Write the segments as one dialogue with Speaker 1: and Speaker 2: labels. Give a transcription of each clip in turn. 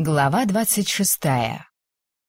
Speaker 1: Глава двадцать шестая.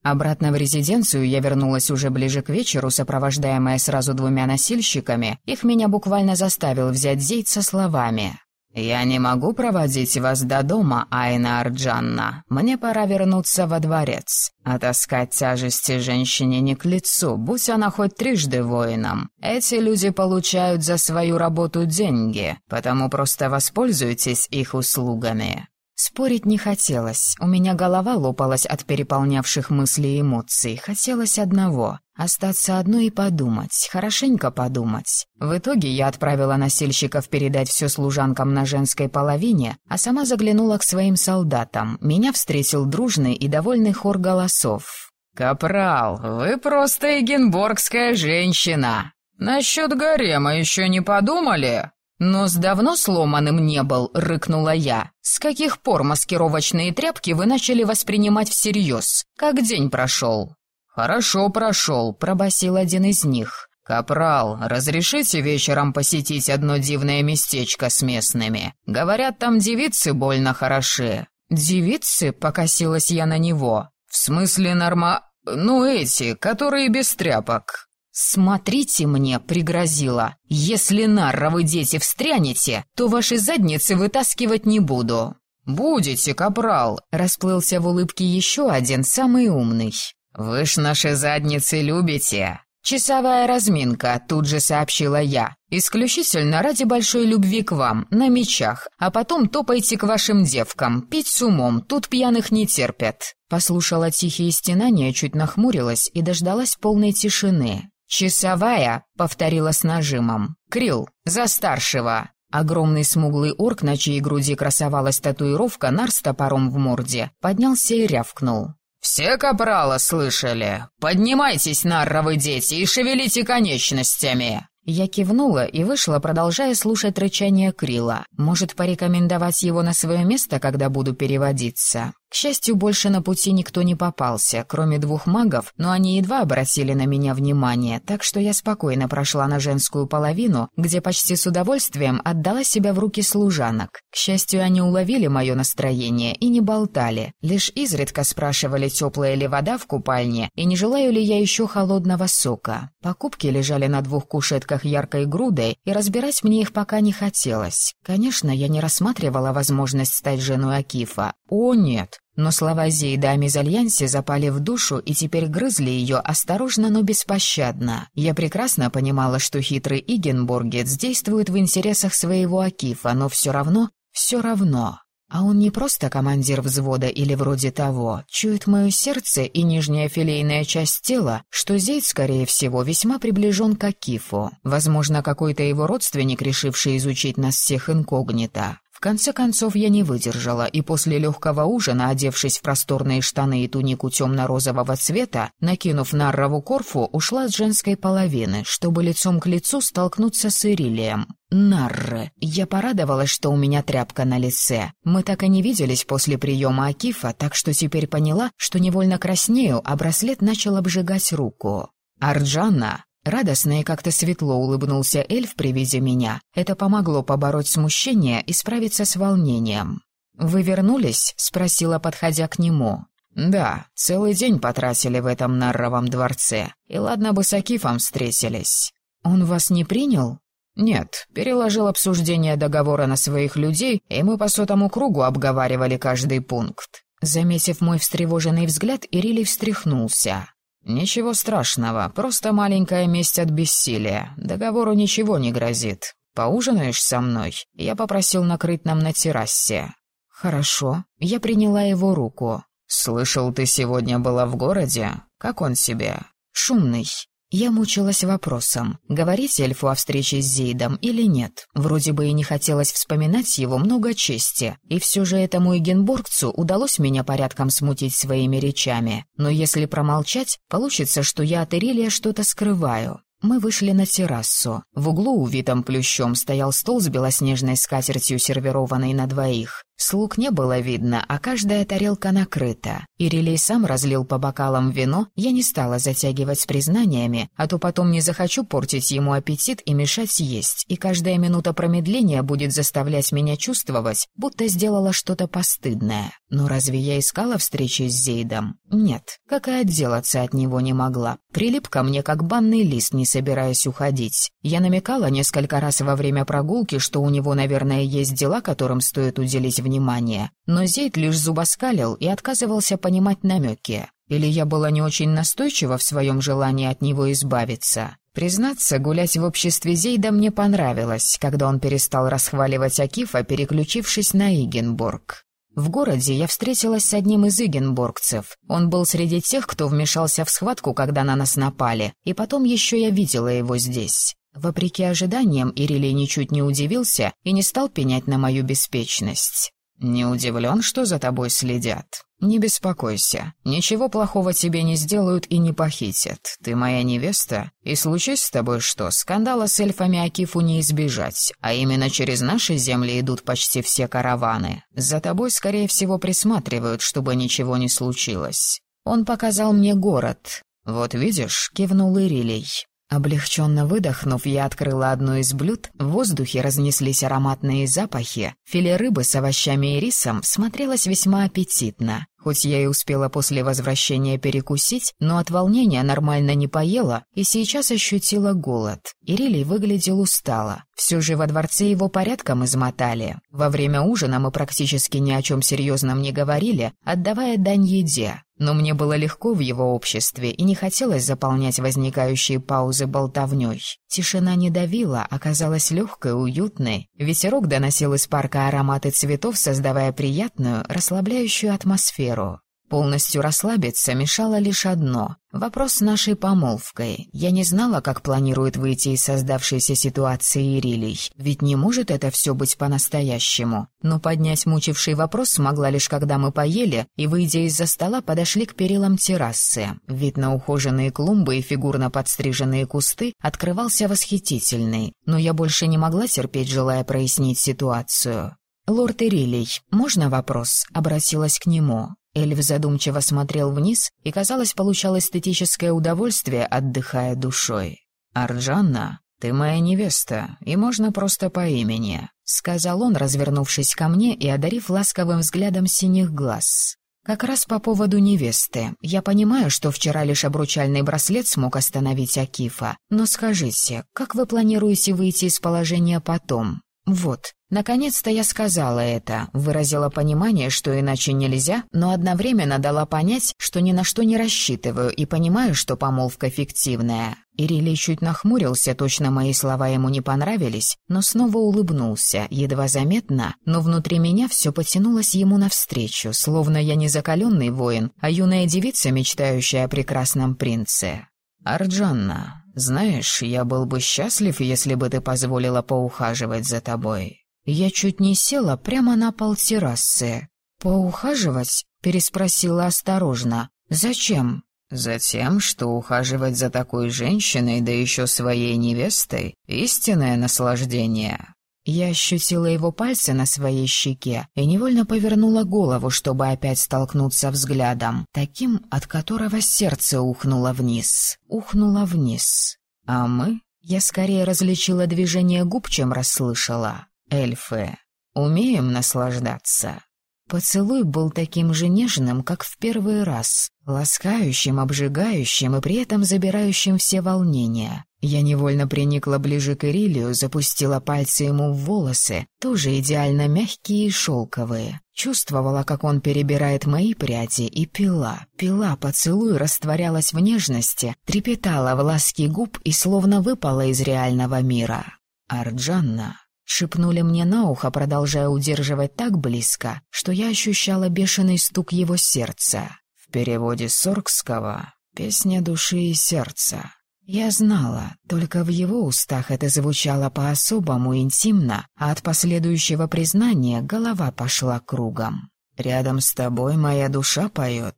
Speaker 1: Обратно в резиденцию я вернулась уже ближе к вечеру, сопровождаемая сразу двумя носильщиками. Их меня буквально заставил взять зейд со словами. «Я не могу проводить вас до дома, Айна Арджанна. Мне пора вернуться во дворец. А таскать тяжести женщине не к лицу, будь она хоть трижды воином. Эти люди получают за свою работу деньги, потому просто воспользуйтесь их услугами». Спорить не хотелось, у меня голова лопалась от переполнявших мыслей и эмоций. Хотелось одного — остаться одной и подумать, хорошенько подумать. В итоге я отправила носильщиков передать все служанкам на женской половине, а сама заглянула к своим солдатам. Меня встретил дружный и довольный хор голосов.
Speaker 2: «Капрал, вы просто эгенборгская женщина! Насчет гарема еще не подумали?»
Speaker 1: «Нос давно сломанным не был», — рыкнула я. «С каких пор маскировочные тряпки вы начали воспринимать всерьез? Как день прошел?»
Speaker 2: «Хорошо прошел», — пробасил один из них. «Капрал, разрешите вечером посетить одно дивное местечко с местными? Говорят, там девицы больно хороши».
Speaker 1: «Девицы?» — покосилась я на него.
Speaker 2: «В смысле норма... Ну, эти, которые без тряпок».
Speaker 1: «Смотрите мне», — пригрозила. «Если нарровы дети встрянете, то ваши задницы вытаскивать не буду».
Speaker 2: «Будете, капрал», — расплылся в улыбке еще один, самый умный. «Вы ж наши задницы любите».
Speaker 1: «Часовая разминка», — тут же сообщила я. «Исключительно ради большой любви к вам, на мечах, а потом топайте к вашим девкам, пить с умом, тут пьяных не терпят». Послушала тихие стенания, чуть нахмурилась и дождалась полной тишины. «Часовая», — повторила с нажимом. «Крил, за старшего». Огромный смуглый орк, на чьей груди красовалась татуировка нар с топором в морде, поднялся и рявкнул.
Speaker 2: «Все капрала слышали? Поднимайтесь, нарровы дети, и шевелите конечностями!»
Speaker 1: Я кивнула и вышла, продолжая слушать рычание Крила. Может, порекомендовать его на свое место, когда буду переводиться? К счастью, больше на пути никто не попался, кроме двух магов, но они едва обратили на меня внимание, так что я спокойно прошла на женскую половину, где почти с удовольствием отдала себя в руки служанок. К счастью, они уловили мое настроение и не болтали, лишь изредка спрашивали, теплая ли вода в купальне и не желаю ли я еще холодного сока. Покупки лежали на двух кушетках яркой грудой, и разбирать мне их пока не хотелось. Конечно, я не рассматривала возможность стать женой Акифа. О, нет! Но слова Зейда о мезальянсе запали в душу и теперь грызли ее осторожно, но беспощадно. Я прекрасно понимала, что хитрый Игенбургец действует в интересах своего Акифа, но все равно, все равно. А он не просто командир взвода или вроде того, чует мое сердце и нижняя филейная часть тела, что Зейд, скорее всего, весьма приближен к Акифу. Возможно, какой-то его родственник, решивший изучить нас всех инкогнито. Конце концов, я не выдержала, и после легкого ужина, одевшись в просторные штаны и тунику темно-розового цвета, накинув наррову корфу, ушла с женской половины, чтобы лицом к лицу столкнуться с Ирилием. Нарры. Я порадовалась, что у меня тряпка на лице. Мы так и не виделись после приема Акифа, так что теперь поняла, что невольно краснею, а браслет начал обжигать руку. «Арджанна, Радостно и как-то светло улыбнулся эльф при виде меня. Это помогло побороть смущение и справиться с волнением. «Вы вернулись?» — спросила, подходя к нему.
Speaker 2: «Да, целый день потратили в этом Нарровом дворце. И ладно бы с Акифом встретились».
Speaker 1: «Он вас не принял?»
Speaker 2: «Нет, переложил обсуждение договора на своих людей, и мы по сотому кругу обговаривали каждый пункт».
Speaker 1: Заметив мой встревоженный взгляд, Ирилий встряхнулся.
Speaker 2: «Ничего страшного, просто маленькая месть от бессилия. Договору ничего не грозит. Поужинаешь со мной?» Я попросил накрыть нам на террасе.
Speaker 1: «Хорошо». Я приняла его руку.
Speaker 2: «Слышал, ты сегодня была в городе? Как он себе?»
Speaker 1: «Шумный. Я мучилась вопросом, говорить эльфу о встрече с Зейдом или нет. Вроде бы и не хотелось вспоминать его много чести, и все же этому Эгенбургцу удалось меня порядком смутить своими речами. Но если промолчать, получится, что я от Ирилия что-то скрываю. Мы вышли на террасу. В углу, увитом плющом, стоял стол с белоснежной скатертью, сервированной на двоих. Слуг не было видно, а каждая тарелка накрыта. Ирилей сам разлил по бокалам вино, я не стала затягивать с признаниями, а то потом не захочу портить ему аппетит и мешать есть, и каждая минута промедления будет заставлять меня чувствовать, будто сделала что-то постыдное. Но разве я искала встречи с Зейдом? Нет, как и отделаться от него не могла. Прилип ко мне, как банный лист, не собираясь уходить. Я намекала несколько раз во время прогулки, что у него, наверное, есть дела, которым стоит уделить внимание внимания, но Зейд лишь зубоскалил и отказывался понимать намеки. Или я была не очень настойчива в своем желании от него избавиться. Признаться, гулять в обществе Зейда мне понравилось, когда он перестал расхваливать Акифа, переключившись на Игенбург. В городе я встретилась с одним из игенбургцев. Он был среди тех, кто вмешался в схватку, когда на нас напали, и потом еще я видела его здесь. Вопреки ожиданиям, Ирилей ничуть не удивился и не стал пенять на мою беспечность. «Не удивлен, что за тобой следят. Не беспокойся. Ничего плохого тебе не сделают и не похитят. Ты моя невеста, и случись с тобой что, скандала с эльфами Акифу не избежать, а именно через наши земли идут почти все караваны. За тобой, скорее всего, присматривают, чтобы ничего не случилось. Он показал мне город. Вот видишь, кивнул Ирилей. Облегченно выдохнув, я открыла одно из блюд, в воздухе разнеслись ароматные запахи, филе рыбы с овощами и рисом смотрелось весьма аппетитно. Хоть я и успела после возвращения перекусить, но от волнения нормально не поела и сейчас ощутила голод. Ирилий выглядел устало. Все же во дворце его порядком измотали. Во время ужина мы практически ни о чем серьезном не говорили, отдавая дань еде. Но мне было легко в его обществе и не хотелось заполнять возникающие паузы болтовней. Тишина не давила, оказалась легкой, уютной. Ветерок доносил из парка ароматы цветов, создавая приятную, расслабляющую атмосферу. Полностью расслабиться мешало лишь одно — вопрос с нашей помолвкой. Я не знала, как планирует выйти из создавшейся ситуации Ирилий, ведь не может это все быть по-настоящему. Но поднять мучивший вопрос смогла лишь когда мы поели и, выйдя из-за стола, подошли к перилам террасы. Вид на ухоженные клумбы и фигурно подстриженные кусты открывался восхитительный, но я больше не могла терпеть, желая прояснить ситуацию. «Лорд Ирилий, можно вопрос?» — обратилась к нему. Эльф задумчиво смотрел вниз и, казалось, получал эстетическое удовольствие, отдыхая душой. «Арджанна, ты моя невеста, и можно просто по имени», — сказал он, развернувшись ко мне и одарив ласковым взглядом синих глаз. «Как раз по поводу невесты. Я понимаю, что вчера лишь обручальный браслет смог остановить Акифа, но скажите, как вы планируете выйти из положения потом? Вот, Наконец-то я сказала это, выразила понимание, что иначе нельзя, но одновременно дала понять, что ни на что не рассчитываю и понимаю, что помолвка фиктивная. Ирилий чуть нахмурился, точно мои слова ему не понравились, но снова улыбнулся, едва заметно, но внутри меня все потянулось ему навстречу, словно я не закаленный воин, а юная девица, мечтающая о прекрасном принце. «Арджанна, знаешь, я был бы счастлив, если бы ты позволила поухаживать за тобой». Я чуть не села прямо на пол террасы. «Поухаживать?» — переспросила осторожно. «Зачем?» «Затем, что ухаживать за такой женщиной, да еще своей невестой, — истинное наслаждение». Я ощутила его пальцы на своей щеке и невольно повернула голову, чтобы опять столкнуться взглядом, таким, от которого сердце ухнуло вниз, ухнуло вниз. А мы? Я скорее различила движение губ, чем расслышала эльфы, умеем наслаждаться». Поцелуй был таким же нежным, как в первый раз, ласкающим, обжигающим и при этом забирающим все волнения. Я невольно приникла ближе к Ирилию, запустила пальцы ему в волосы, тоже идеально мягкие и шелковые. Чувствовала, как он перебирает мои пряди, и пила. Пила, поцелуй растворялась в нежности, трепетала в ласке губ и словно выпала из реального мира. Арджанна Шепнули мне на ухо, продолжая удерживать так близко, что я ощущала бешеный стук его сердца. В переводе с Соргского «Песня души и сердца». Я знала, только в его устах это звучало по-особому интимно, а от последующего признания голова пошла кругом. «Рядом с тобой моя душа поет».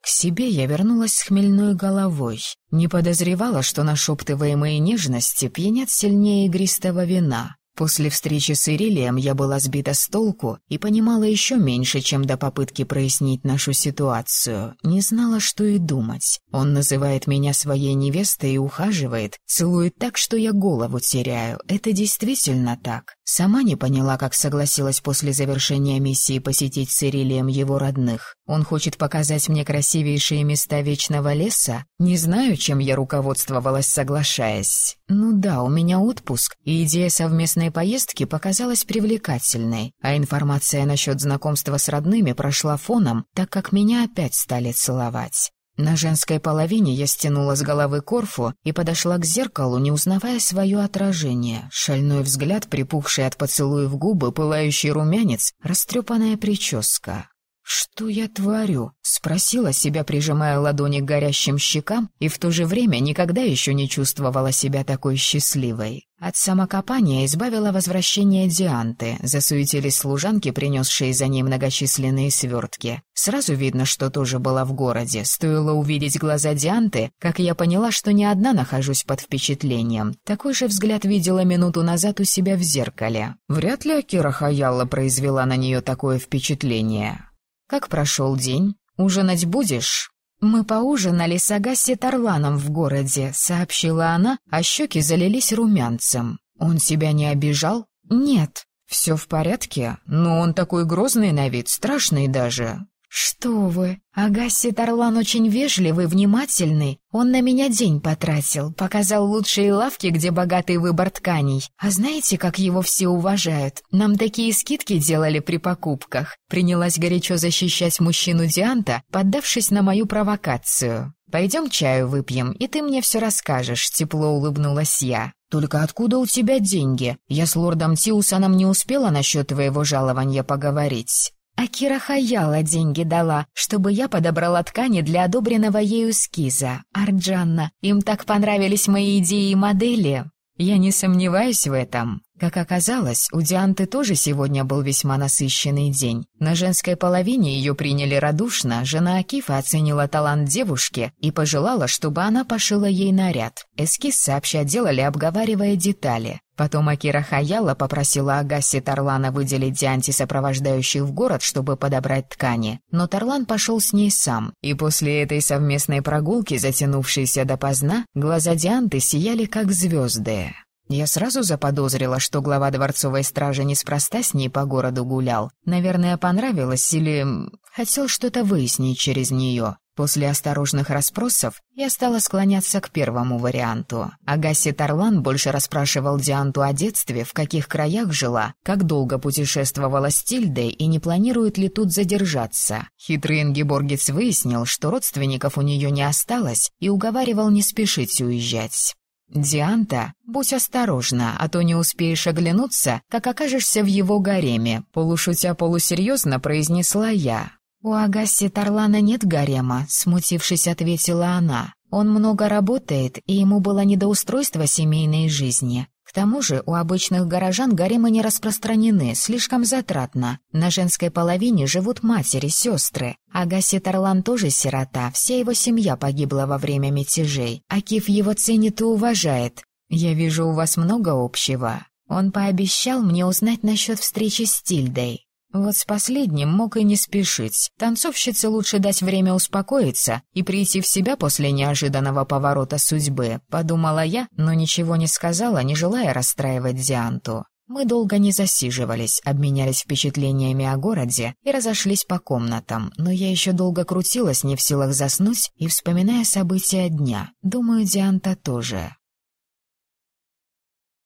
Speaker 1: К себе я вернулась с хмельной головой. Не подозревала, что нашептываемые нежности пьянят сильнее игристого вина. После встречи с Ирилием я была сбита с толку и понимала еще меньше, чем до попытки прояснить нашу ситуацию. Не знала, что и думать. Он называет меня своей невестой и ухаживает, целует так, что я голову теряю. Это действительно так. Сама не поняла, как согласилась после завершения миссии посетить с Ирилием его родных. Он хочет показать мне красивейшие места Вечного леса? Не знаю, чем я руководствовалась, соглашаясь. Ну да, у меня отпуск, и идея совместной поездки показалась привлекательной, а информация насчет знакомства с родными прошла фоном, так как меня опять стали целовать. На женской половине я стянула с головы корфу и подошла к зеркалу, не узнавая свое отражение. Шальной взгляд, припухший от поцелуев губы, пылающий румянец, растрепанная прическа. «Что я творю?» — спросила себя, прижимая ладони к горящим щекам, и в то же время никогда еще не чувствовала себя такой счастливой. От самокопания избавила возвращение Дианты, засуетились служанки, принесшие за ней многочисленные свертки. Сразу видно, что тоже была в городе. Стоило увидеть глаза Дианты, как я поняла, что не одна нахожусь под впечатлением. Такой же взгляд видела минуту назад у себя в зеркале. Вряд ли Акира Хаялла произвела на нее такое впечатление. «Как прошел день? Ужинать будешь?» «Мы поужинали с Агаси Тарланом в городе», — сообщила она, а щеки залились румянцем. «Он себя не обижал?» «Нет». «Все в порядке? Но он такой грозный на вид, страшный даже». «Что вы? Агасси Тарлан очень вежливый, внимательный. Он на меня день потратил, показал лучшие лавки, где богатый выбор тканей. А знаете, как его все уважают? Нам такие скидки делали при покупках». Принялась горячо защищать мужчину Дианта, поддавшись на мою провокацию. «Пойдем чаю выпьем, и ты мне все расскажешь», — тепло улыбнулась я. «Только откуда у тебя деньги? Я с лордом Тиусоном не успела насчет твоего жалования поговорить». Акира Хаяла деньги дала, чтобы я подобрала ткани для одобренного ею эскиза. Арджанна, им так понравились мои идеи и модели. Я не сомневаюсь в этом. Как оказалось, у Дианты тоже сегодня был весьма насыщенный день. На женской половине ее приняли радушно, жена Акифа оценила талант девушки и пожелала, чтобы она пошила ей наряд. Эскиз сообща делали, обговаривая детали. Потом Акира Хаяла попросила Агаси Тарлана выделить Дианти сопровождающих в город, чтобы подобрать ткани. Но Тарлан пошел с ней сам, и после этой совместной прогулки, затянувшейся допоздна, глаза Дианты сияли как звезды. Я сразу заподозрила, что глава дворцовой стражи неспроста с ней по городу гулял. Наверное, понравилось или... хотел что-то выяснить через нее. После осторожных расспросов я стала склоняться к первому варианту. Агаси Тарлан больше расспрашивал Дианту о детстве, в каких краях жила, как долго путешествовала с Тильдой и не планирует ли тут задержаться. Хитрый Ингеборгец выяснил, что родственников у нее не осталось, и уговаривал не спешить уезжать. «Дианта, будь осторожна, а то не успеешь оглянуться, как окажешься в его гареме», полушутя полусерьезно произнесла я. «У Агаси Тарлана нет гарема», — смутившись, ответила она. «Он много работает, и ему было не до устройства семейной жизни. К тому же у обычных горожан гаремы не распространены, слишком затратно. На женской половине живут матери, сестры. Агаси Тарлан тоже сирота, вся его семья погибла во время мятежей. Акиф его ценит и уважает. Я вижу у вас много общего. Он пообещал мне узнать насчет встречи с Тильдой. Вот с последним мог и не спешить. Танцовщице лучше дать время успокоиться и прийти в себя после неожиданного поворота судьбы, подумала я, но ничего не сказала, не желая расстраивать Дианту. Мы долго не засиживались, обменялись впечатлениями о городе и разошлись по комнатам, но я еще долго крутилась, не в силах заснуть и вспоминая события дня. Думаю, Дианта тоже.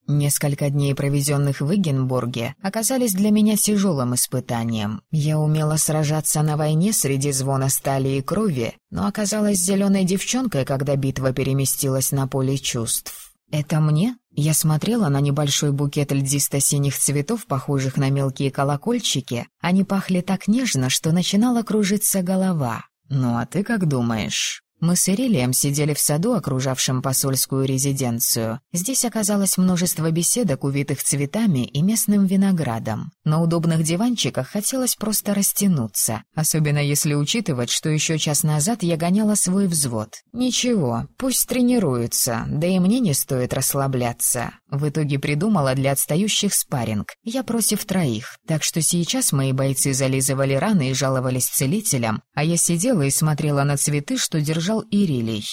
Speaker 1: Несколько дней, проведенных в Игенбурге, оказались для меня тяжелым испытанием. Я умела сражаться на войне среди звона стали и крови, но оказалась зеленой девчонкой, когда битва переместилась на поле чувств. «Это мне?» Я смотрела на небольшой букет льдисто-синих цветов, похожих на мелкие колокольчики. Они пахли так нежно, что начинала кружиться голова. «Ну а ты как думаешь?» Мы с Ирилием сидели в саду, окружавшем посольскую резиденцию. Здесь оказалось множество беседок, увитых цветами и местным виноградом. На удобных диванчиках хотелось просто растянуться, особенно если учитывать, что еще час назад я гоняла свой взвод. Ничего, пусть тренируются, да и мне не стоит расслабляться. В итоге придумала для отстающих спарринг. Я против троих, так что сейчас мои бойцы зализывали раны и жаловались целителям, а я сидела и смотрела на цветы, что держали держал Ирилий.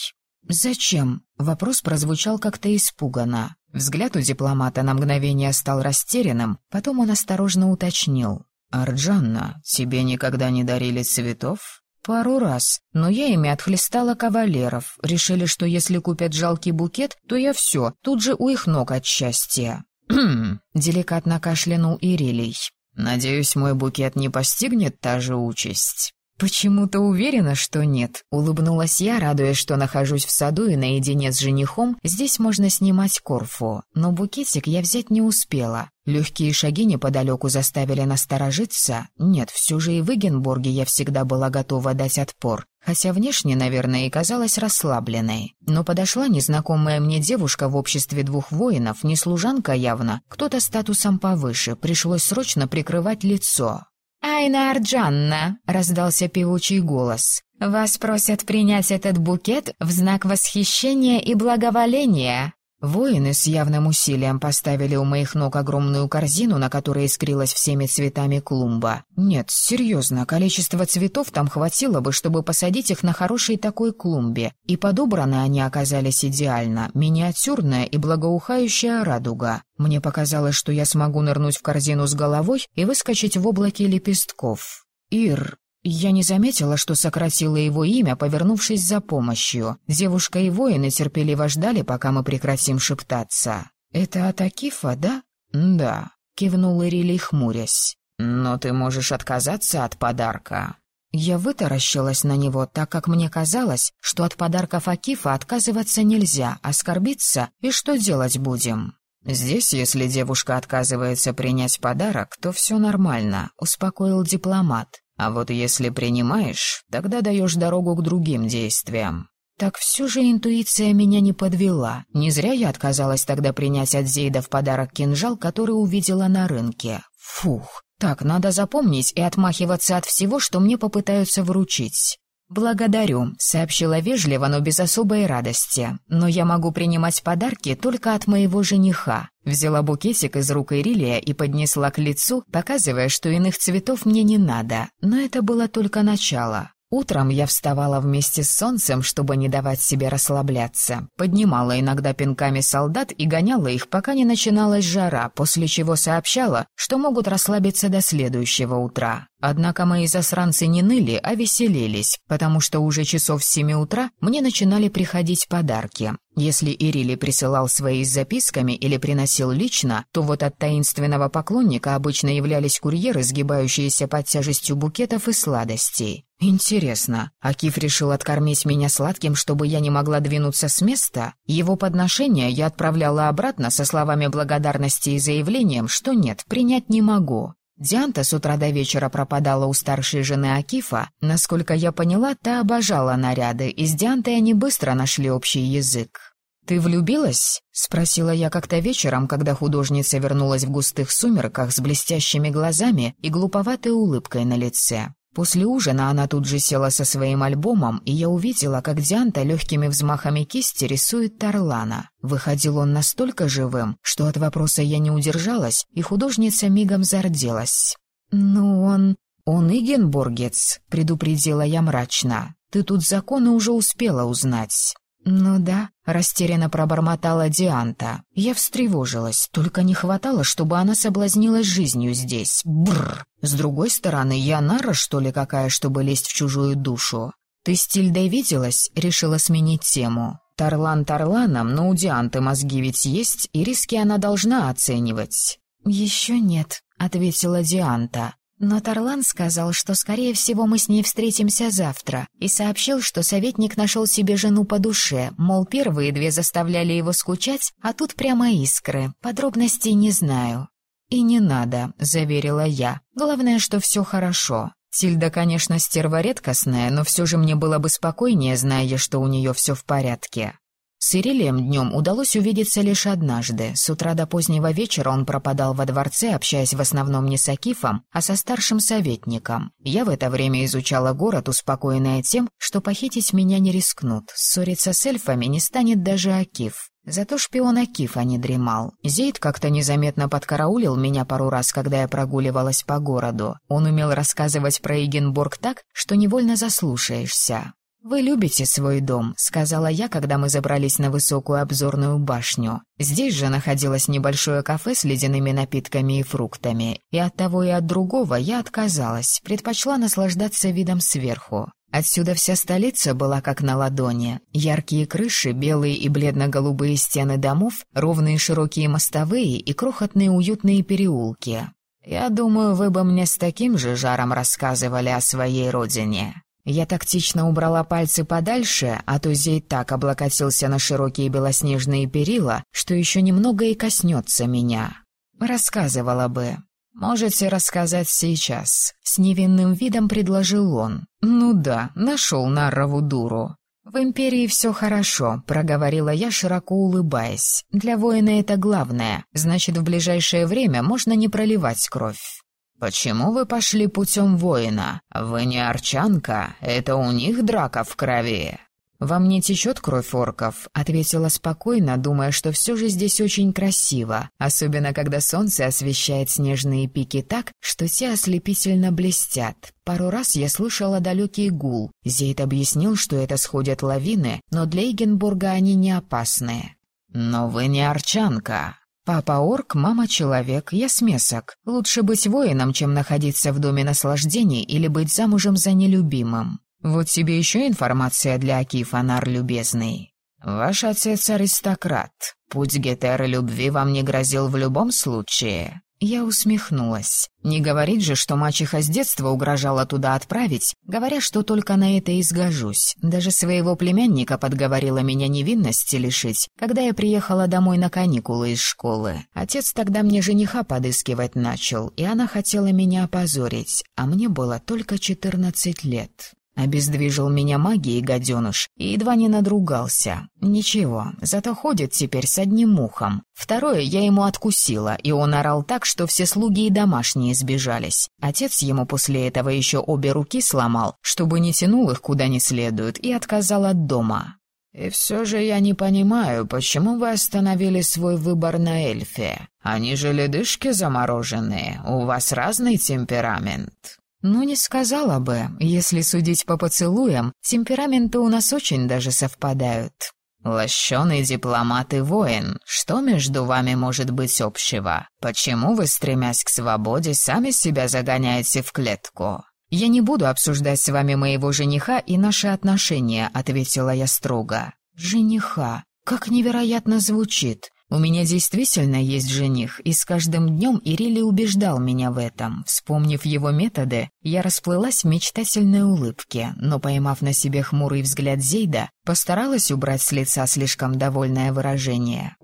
Speaker 1: «Зачем?» — вопрос прозвучал как-то испуганно. Взгляд у дипломата на мгновение стал растерянным, потом он осторожно уточнил. «Арджанна, тебе никогда не дарили цветов?» «Пару раз, но я ими отхлестала кавалеров. Решили, что если купят жалкий букет, то я все, тут же у их ног от счастья». «Хм», — деликатно кашлянул Ирилий. «Надеюсь, мой букет не постигнет та же участь». «Почему-то уверена, что нет», — улыбнулась я, радуясь, что нахожусь в саду и наедине с женихом, здесь можно снимать корфу. Но букетик я взять не успела. Легкие шаги неподалеку заставили насторожиться. Нет, все же и в Эгенбурге я всегда была готова дать отпор, хотя внешне, наверное, и казалась расслабленной. Но подошла незнакомая мне девушка в обществе двух воинов, не служанка явно, кто-то статусом повыше, пришлось срочно прикрывать лицо.
Speaker 3: «Айна Арджанна!» — раздался певучий голос. «Вас просят принять этот букет в знак восхищения и благоволения».
Speaker 1: Воины с явным усилием поставили у моих ног огромную корзину, на которой искрилась всеми цветами клумба. Нет, серьезно, количество цветов там хватило бы, чтобы посадить их на хорошей такой клумбе. И подобраны они оказались идеально, миниатюрная и благоухающая радуга. Мне показалось, что я смогу нырнуть в корзину с головой и выскочить в облаке лепестков. «Ир, я не заметила, что сократила его имя, повернувшись за помощью. Девушка и воины терпеливо ждали, пока мы прекратим шептаться. «Это от Акифа, да?» «Да», — кивнул Ирилий, хмурясь. «Но ты можешь отказаться от подарка». Я вытаращилась на него, так как мне казалось, что от подарков Акифа отказываться нельзя, оскорбиться, и что делать будем? «Здесь, если девушка отказывается принять подарок, то все нормально», — успокоил дипломат. А вот если принимаешь, тогда даешь дорогу к другим действиям. Так все же интуиция меня не подвела. Не зря я отказалась тогда принять от Зейда в подарок кинжал, который увидела на рынке. Фух, так надо запомнить и отмахиваться от всего, что мне попытаются вручить. «Благодарю», — сообщила вежливо, но без особой радости. «Но я могу принимать подарки только от моего жениха». Взяла букетик из рук Ирилия и поднесла к лицу, показывая, что иных цветов мне не надо. Но это было только начало. Утром я вставала вместе с солнцем, чтобы не давать себе расслабляться. Поднимала иногда пинками солдат и гоняла их, пока не начиналась жара, после чего сообщала, что могут расслабиться до следующего утра. Однако мои засранцы не ныли, а веселились, потому что уже часов с семи утра мне начинали приходить подарки. Если Ирили присылал свои с записками или приносил лично, то вот от таинственного поклонника обычно являлись курьеры, сгибающиеся под тяжестью букетов и сладостей. Интересно, Акиф решил откормить меня сладким, чтобы я не могла двинуться с места? Его подношение я отправляла обратно со словами благодарности и заявлением, что нет, принять не могу. Дианта с утра до вечера пропадала у старшей жены Акифа. Насколько я поняла, та обожала наряды, и с Диантой они быстро нашли общий язык. «Ты влюбилась?» — спросила я как-то вечером, когда художница вернулась в густых сумерках с блестящими глазами и глуповатой улыбкой на лице. После ужина она тут же села со своим альбомом, и я увидела, как Дианта легкими взмахами кисти рисует Тарлана. Выходил он настолько живым, что от вопроса я не удержалась, и художница мигом зарделась. «Ну он... он Игенбургец», — предупредила я мрачно. «Ты тут законы уже успела узнать». «Ну да», — растерянно пробормотала Дианта. Я встревожилась, только не хватало, чтобы она соблазнилась жизнью здесь. Бррр. С другой стороны, я нара, что ли, какая, чтобы лезть в чужую душу? «Ты с Тильдой виделась?» — решила сменить тему. «Тарлан Тарланом, но у Дианты мозги ведь есть, и риски она должна оценивать». «Еще нет», — ответила Дианта. Но Тарлан сказал, что, скорее всего, мы с ней встретимся завтра, и сообщил, что советник нашел себе жену по душе, мол, первые две заставляли его скучать, а тут прямо искры. Подробностей не знаю. «И не надо», — заверила я. «Главное, что все хорошо». Тильда, конечно, стерва редкостная, но все же мне было бы спокойнее, зная, что у нее все в порядке. С Ирилием днем удалось увидеться лишь однажды. С утра до позднего вечера он пропадал во дворце, общаясь в основном не с Акифом, а со старшим советником. Я в это время изучала город, успокоенная тем, что похитить меня не рискнут. Ссориться с эльфами не станет даже Акиф. Зато шпион Акифа не дремал. Зейд как-то незаметно подкараулил меня пару раз, когда я прогуливалась по городу. Он умел рассказывать про Эгенборг так, что невольно заслушаешься. «Вы любите свой дом», — сказала я, когда мы забрались на высокую обзорную башню. Здесь же находилось небольшое кафе с ледяными напитками и фруктами, и от того и от другого я отказалась, предпочла наслаждаться видом сверху. Отсюда вся столица была как на ладони. Яркие крыши, белые и бледно-голубые стены домов, ровные широкие мостовые и крохотные уютные переулки. Я думаю, вы бы мне с таким же жаром рассказывали о своей родине. Я тактично убрала пальцы подальше, а то Зей так облокотился на широкие белоснежные перила, что еще немного и коснется меня. Рассказывала бы. «Можете рассказать сейчас», — с невинным видом предложил он. «Ну да, нашел Наррову дуру». «В Империи все хорошо», — проговорила я, широко улыбаясь. «Для воина это главное. Значит, в ближайшее время можно не проливать кровь». «Почему вы пошли путем воина? Вы не арчанка, это у них драка в крови». «Во мне течет кровь орков», — ответила спокойно, думая, что все же здесь очень красиво, особенно когда солнце освещает снежные пики так, что те ослепительно блестят. Пару раз я слышала далекий гул. Зейд объяснил, что это сходят лавины, но для Эгенбурга они не опасны. «Но вы не арчанка», Папа орк, мама человек, я смесок. Лучше быть воином, чем находиться в доме наслаждений или быть замужем за нелюбимым. Вот тебе еще информация для Акифанар, любезный. Ваш отец аристократ. Путь Гетеры любви вам не грозил в любом случае. Я усмехнулась. Не говорит же, что мачеха с детства угрожала туда отправить, говоря, что только на это и сгожусь. Даже своего племянника подговорила меня невинности лишить, когда я приехала домой на каникулы из школы. Отец тогда мне жениха подыскивать начал, и она хотела меня опозорить, а мне было только четырнадцать лет. Обездвижил меня магией, гаденыш, и едва не надругался. Ничего, зато ходит теперь с одним ухом. Второе я ему откусила, и он орал так, что все слуги и домашние сбежались. Отец ему после этого еще обе руки сломал, чтобы не тянул их куда не следует, и отказал от дома. «И все же я не понимаю, почему вы остановили свой выбор на эльфе? Они же ледышки замороженные, у вас разный темперамент». Ну, не сказала бы. Если судить по поцелуям, темпераменты у нас очень даже совпадают. Лощеный дипломат и воин, что между вами может быть общего? Почему вы, стремясь к свободе, сами себя загоняете в клетку? Я не буду обсуждать с вами моего жениха и наши отношения, ответила я строго. Жениха. Как невероятно звучит. У меня действительно есть жених, и с каждым днем Ирили убеждал меня в этом. Вспомнив его методы, я расплылась в мечтательной улыбке, но, поймав на себе хмурый взгляд Зейда, постаралась убрать с лица слишком довольное выражение.